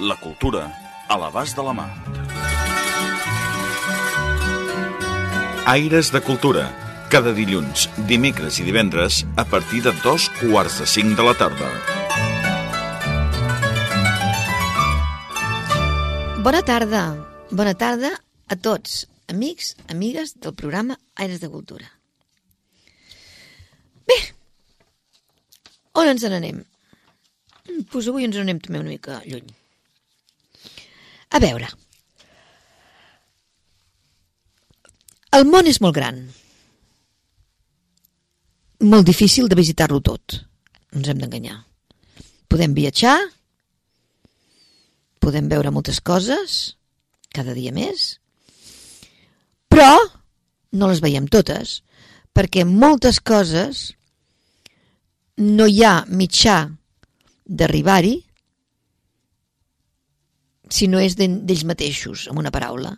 La cultura a l'abast de la mà. Aires de Cultura. Cada dilluns, dimecres i divendres a partir de dos quarts de cinc de la tarda. Bona tarda. Bona tarda a tots, amics, amigues del programa Aires de Cultura. Bé, on ens n'anem? Doncs pues avui ens n'anem també una mica lluny. A veure, el món és molt gran. Molt difícil de visitar-lo tot. No ens hem d'enganyar. Podem viatjar, podem veure moltes coses, cada dia més, però no les veiem totes, perquè moltes coses no hi ha mitjà d'arribar-hi si no és d'ells mateixos, amb una paraula.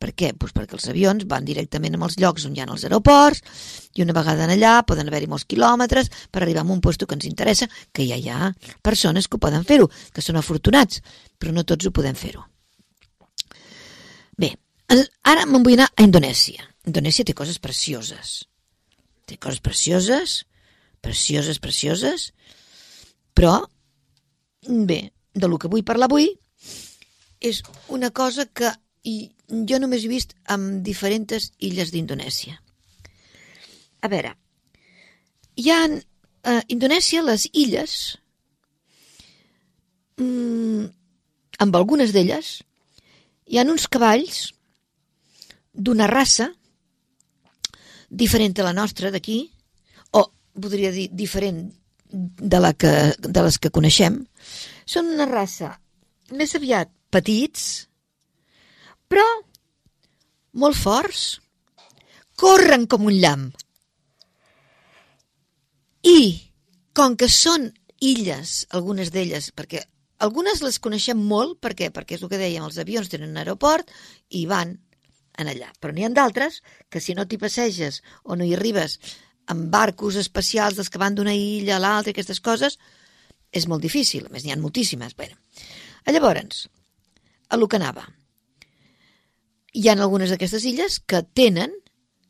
Per què? Pues perquè els avions van directament amb els llocs on hi ha els aeroports i una vegada en allà poden haver-hi molts quilòmetres per arribar a un lloc que ens interessa, que ja hi ha persones que ho poden fer-ho, que són afortunats, però no tots ho podem fer-ho. Bé, ara me'n vull anar a Indonèsia. Indonèsia té coses precioses. Té coses precioses, precioses, precioses, però, bé, de lo que vull parlar avui és una cosa que i jo només he vist amb diferents illes d'Indonèsia. A veure, hi ha a Indonèsia les illes, mmm, amb algunes d'elles, hi ha uns cavalls d'una raça diferent de la nostra d'aquí, o podria dir diferent de, la que, de les que coneixem. Són una raça més aviat petits, però molt forts, corren com un llamp. I, com que són illes, algunes d'elles, perquè algunes les coneixem molt, perquè perquè és el que dèiem, els avions tenen un aeroport i van en allà. Però n'hi ha d'altres que si no t'hi passeges o no hi arribes amb barcos especials dels que van d'una illa a l'altra aquestes coses, és molt difícil. A més, n'hi ha moltíssimes. Bueno. Llavors, a lo que anava. Hi ha algunes d'aquestes illes que tenen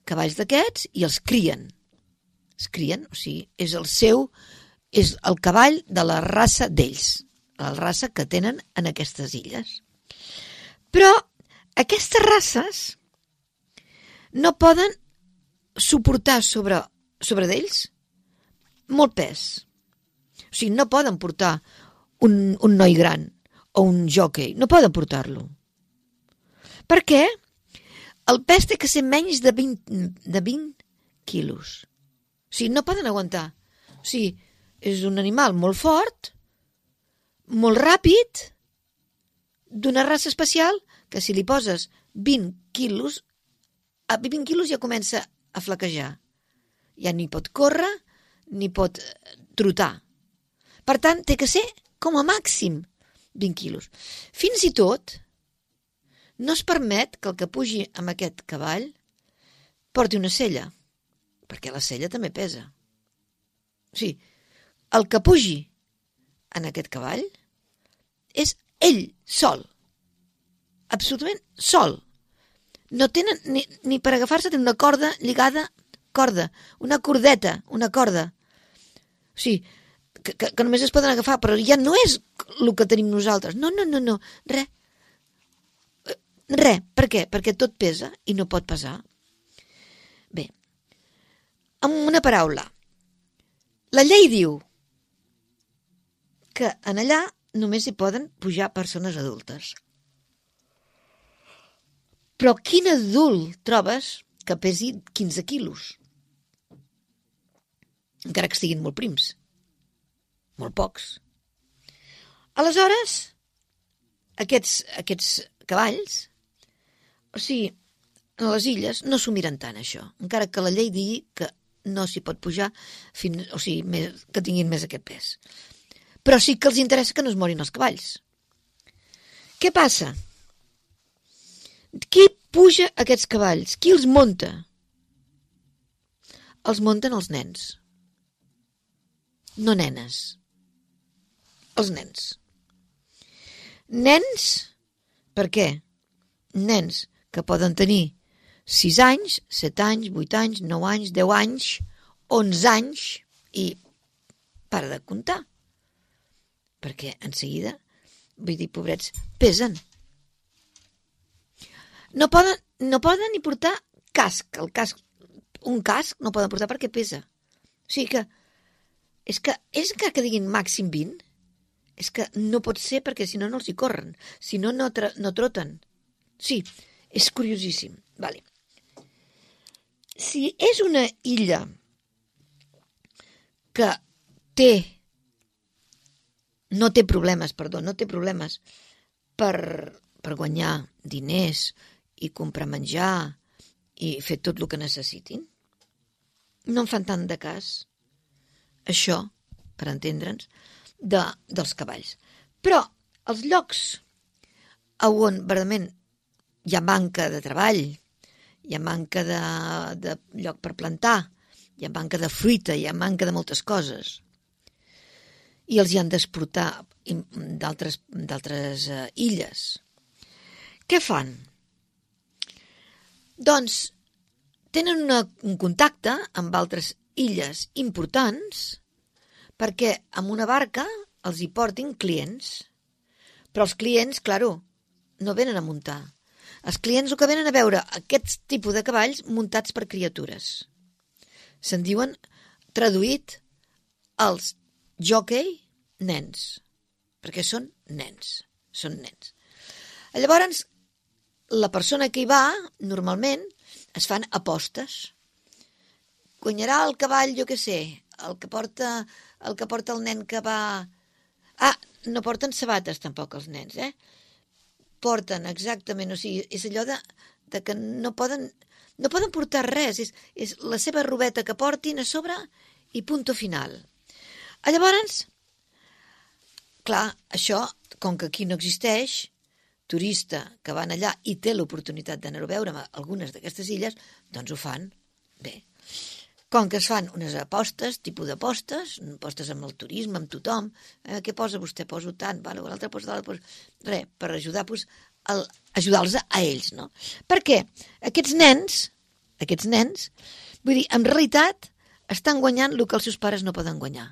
cavalls d'aquests i els crien. Es crien, o sigui, és el seu, és el cavall de la raça d'ells, la raça que tenen en aquestes illes. Però aquestes races no poden suportar sobre, sobre d'ells molt pes. O sigui, no poden portar un, un noi gran o un jockey, no poden portar-lo. Per què? El pes té que ser menys de 20, de 20 quilos. O sigui, no poden aguantar. O sigui, és un animal molt fort, molt ràpid, d'una raça especial, que si li poses 20 quilos, a 20 quilos ja comença a flaquejar. Ja ni pot córrer, ni pot trotar. Per tant, té que ser com a màxim 20 quilos. Fins i tot, no es permet que el que pugi amb aquest cavall porti una sella, perquè la sella també pesa. O sigui, el que pugi en aquest cavall és ell sol, absolutament sol. No tenen ni, ni per agafar-se una corda lligada, corda, una cordeta, una corda. O sigui, que, que, que només es poden agafar, però ja no és el que tenim nosaltres. No, no, no, no, res. Res. Per què? Perquè tot pesa i no pot pesar. Bé, amb una paraula. La llei diu que en allà només hi poden pujar persones adultes. Però quin adult trobes que pesi 15 quilos? Encara que siguin molt prims. Molt pocs. Aleshores, aquests, aquests cavalls, o sigui, a les illes no s'ho miren tant, això, encara que la llei digui que no s'hi pot pujar, fins, o sigui, més, que tinguin més aquest pes. Però sí que els interessa que no es morin els cavalls. Què passa? Qui puja aquests cavalls? Qui els munta? Els munten els nens. No nenes. Els nens. Nens, per què? Nens que poden tenir 6 anys, 7 anys, 8 anys, 9 anys, 10 anys, 11 anys i para de comptar. Perquè en seguida, vull dir, pobrets, pesen. No poden, no poden ni portar casc. El casc, un casc no poden portar perquè pesa. O sigui que és que és encara que diguin màxim 20, és que no pot ser perquè si no no els hi corren, si no no, no troten. Sí, és curiosíssim. Vale. Si és una illa que té no té problemes, perdó, no té problemes per, per guanyar diners i comprar menjar i fer tot el que necessitin. No en fan tant de cas. Això, per entendre'ns, de, dels cavalls. Però els llocs on verdament hi ha manca de treball, hi ha manca de, de lloc per plantar, hi ha manca de fruita, hi ha manca de moltes coses, i els hi han d'exportar d'altres uh, illes. Què fan? Doncs tenen una, un contacte amb altres illes importants perquè amb una barca els hi portin clients. Però els clients, claro, no venen a muntar. Els clients el que venen a veure aquest tipus de cavalls muntats per criatures. Se'n diuen, traduït, els jockey nens, perquè són nens, són nens. Llavors, la persona que hi va, normalment, es fan apostes. Guanyarà el cavall, jo què sé, el que porta el que porta el nen que va... Ah, no porten sabates tampoc els nens, eh? Porten exactament, o sigui, és allò de, de que no poden, no poden portar res, és, és la seva robeta que portin a sobre i punto final. A llavors, clar, això, com que aquí no existeix, turista que van allà i té l'oportunitat d'anar-ho a veure a algunes d'aquestes illes, doncs ho fan bé. Com que es fan unes apostes, tipus d'apostes, apostes amb el turisme, amb tothom, eh, què posa vostè? Poso tant, vale, l'altre posa l'altre, posa... Res, per ajudar, pues, el, ajudar-los a ells, no? Perquè aquests nens, aquests nens, vull dir, en realitat, estan guanyant el que els seus pares no poden guanyar.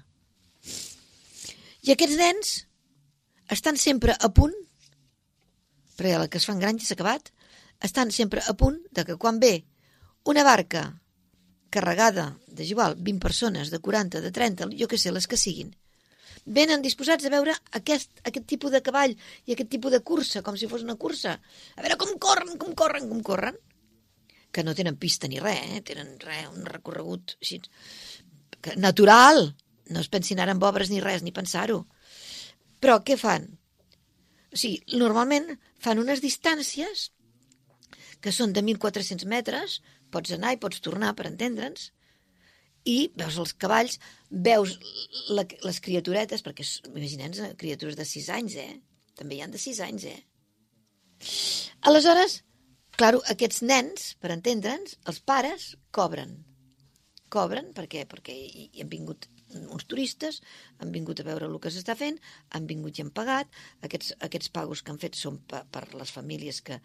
I aquests nens estan sempre a punt, perquè el que es fan grans s'ha acabat, estan sempre a punt de que quan ve una barca carregada de igual, 20 persones, de 40, de 30, jo que sé, les que siguin, venen disposats a veure aquest, aquest tipus de cavall i aquest tipus de cursa, com si fos una cursa. A veure com corren, com corren, com corren. Que no tenen pista ni res, eh? tenen res, un recorregut així, natural. No es pensin ara en obres ni res, ni pensar-ho. Però què fan? O sigui, normalment fan unes distàncies que són de 1.400 metres, pots anar i pots tornar, per entendre'ns, i veus els cavalls, veus la, les criaturetes, perquè imaginem criatures de 6 anys, eh? També hi han de 6 anys, eh? Aleshores, claro, aquests nens, per entendre'ns, els pares cobren. Cobren perquè, perquè hi, hi han vingut uns turistes, han vingut a veure el que s'està fent, han vingut i han pagat, aquests, aquests pagos que han fet són per, per les famílies que,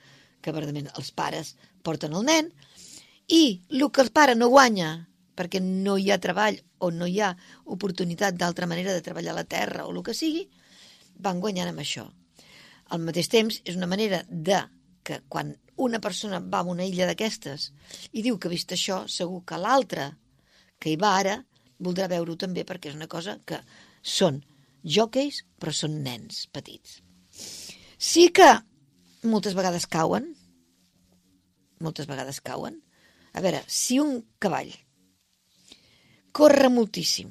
que verdament els pares porten el nen, i el que el pare no guanya perquè no hi ha treball o no hi ha oportunitat d'altra manera de treballar la terra o el que sigui, van guanyant amb això. Al mateix temps, és una manera de que quan una persona va a una illa d'aquestes i diu que ha vist això, segur que l'altre que hi va ara voldrà veure-ho també perquè és una cosa que són jockeys però són nens petits. Sí que moltes vegades cauen, moltes vegades cauen. A veure, si un cavall corre moltíssim,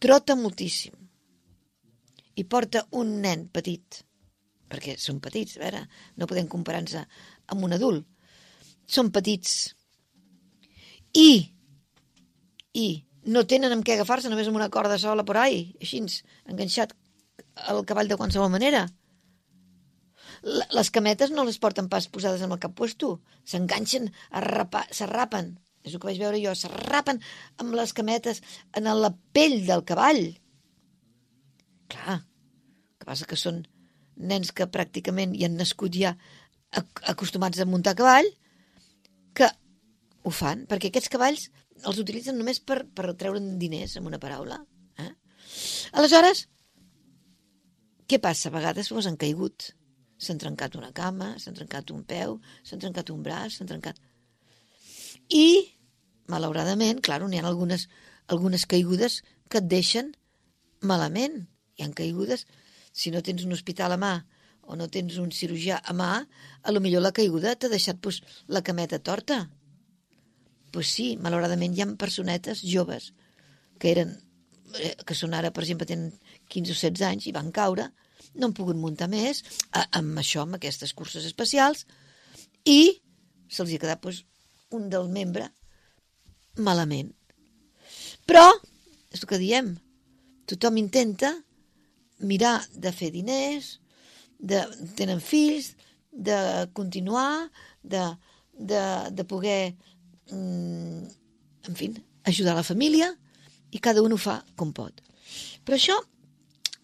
trota moltíssim i porta un nen petit perquè són petits, a veure, no podem comparar-nos amb un adult. Són petits. I, i no tenen amb què agafar-se, només amb una corda sola por ahí, així, enganxat al cavall de qualsevol manera. Les cametes no les porten pas posades amb el cap puesto, s'enganxen, s'arrapen, és el que vaig veure jo, s'arrapen amb les cametes en la pell del cavall. Clar, que passa que són nens que pràcticament hi han nascut ja acostumats a muntar cavall, que ho fan, perquè aquests cavalls els utilitzen només per, per treure'n diners, amb una paraula. Eh? Aleshores, què passa? A vegades doncs, han caigut. S'han trencat una cama, s'han trencat un peu, s'han trencat un braç, s'han trencat... I, malauradament, clar, n'hi ha algunes, algunes caigudes que et deixen malament. Hi han caigudes si no tens un hospital a mà o no tens un cirurgià a mà, a lo millor la caiguda t'ha deixat pues, la cameta torta. Pues sí, malauradament hi ha personetes joves que eren eh, que són ara, per exemple, tenen 15 o 16 anys i van caure, no han pogut muntar més a, amb això, amb aquestes curses especials, i se'ls ha quedat pues, un del membre malament. Però, és el que diem, tothom intenta mirar de fer diners, de, tenen fills, de continuar, de, de, de poder, mm, en fi, ajudar la família, i cada un ho fa com pot. Però això,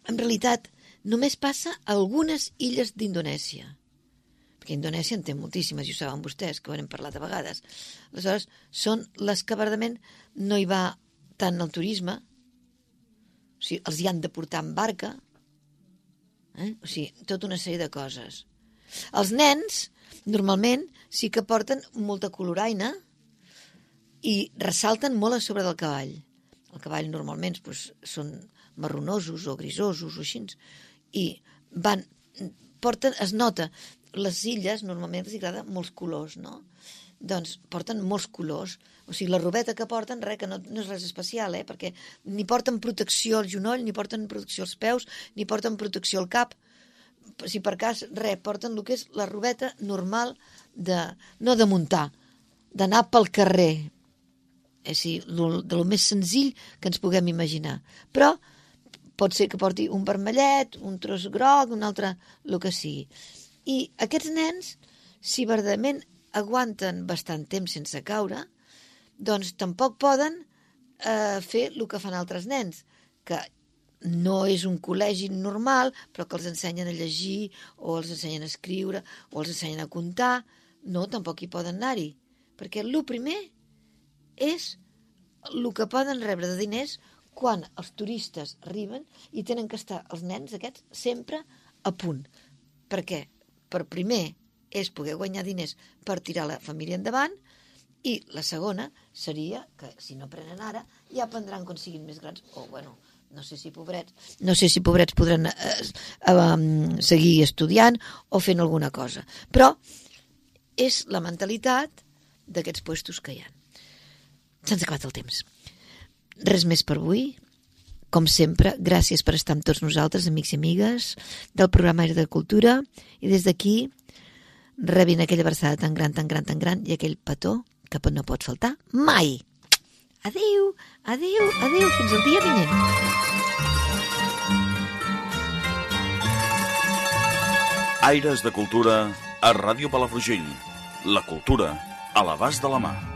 en realitat, només passa a algunes illes d'Indonèsia. Perquè Indonèsia en té moltíssimes, i ho saben vostès, que ho hem parlat a vegades. Aleshores, són les que verdament no hi va tant el turisme, o sigui, els hi han de portar en barca, Eh? O sigui, tota una sèrie de coses. Els nens, normalment, sí que porten molta coloraina i ressalten molt a sobre del cavall. El cavall normalment doncs, són marronosos o grisosos o així. I van, porten, es nota, les illes normalment els agrada molts colors, no? doncs porten molts colors. O sigui, la robeta que porten, res, que no, no és res especial, eh? perquè ni porten protecció al genoll, ni porten protecció als peus, ni porten protecció al cap. Si per cas, res, porten el que és la robeta normal de, no de muntar, d'anar pel carrer. És a dir, de lo més senzill que ens puguem imaginar. Però pot ser que porti un vermellet, un tros groc, un altre, el que sigui. I aquests nens, si verdaderament aguanten bastant temps sense caure, doncs tampoc poden eh, fer el que fan altres nens, que no és un col·legi normal, però que els ensenyen a llegir, o els ensenyen a escriure, o els ensenyen a comptar. No, tampoc hi poden anar-hi. Perquè el primer és el que poden rebre de diners quan els turistes arriben i tenen que estar els nens aquests sempre a punt. Per què? Per primer és poder guanyar diners per tirar la família endavant i la segona seria que si no prenen ara ja prendran quan siguin més grans o bueno, no sé si pobrets no sé si pobrets podran eh, eh, seguir estudiant o fent alguna cosa però és la mentalitat d'aquests puestos que hi ha se'ns ha acabat el temps res més per avui com sempre, gràcies per estar amb tots nosaltres, amics i amigues del programa Aire de Cultura i des d'aquí rebin aquella versada tan gran, tan gran, tan gran i aquell petó que no pot faltar mai. Adéu, adéu, adéu, fins al dia vinent. Aires de Cultura a Ràdio Palafrugell. La cultura a l'abast de la mà.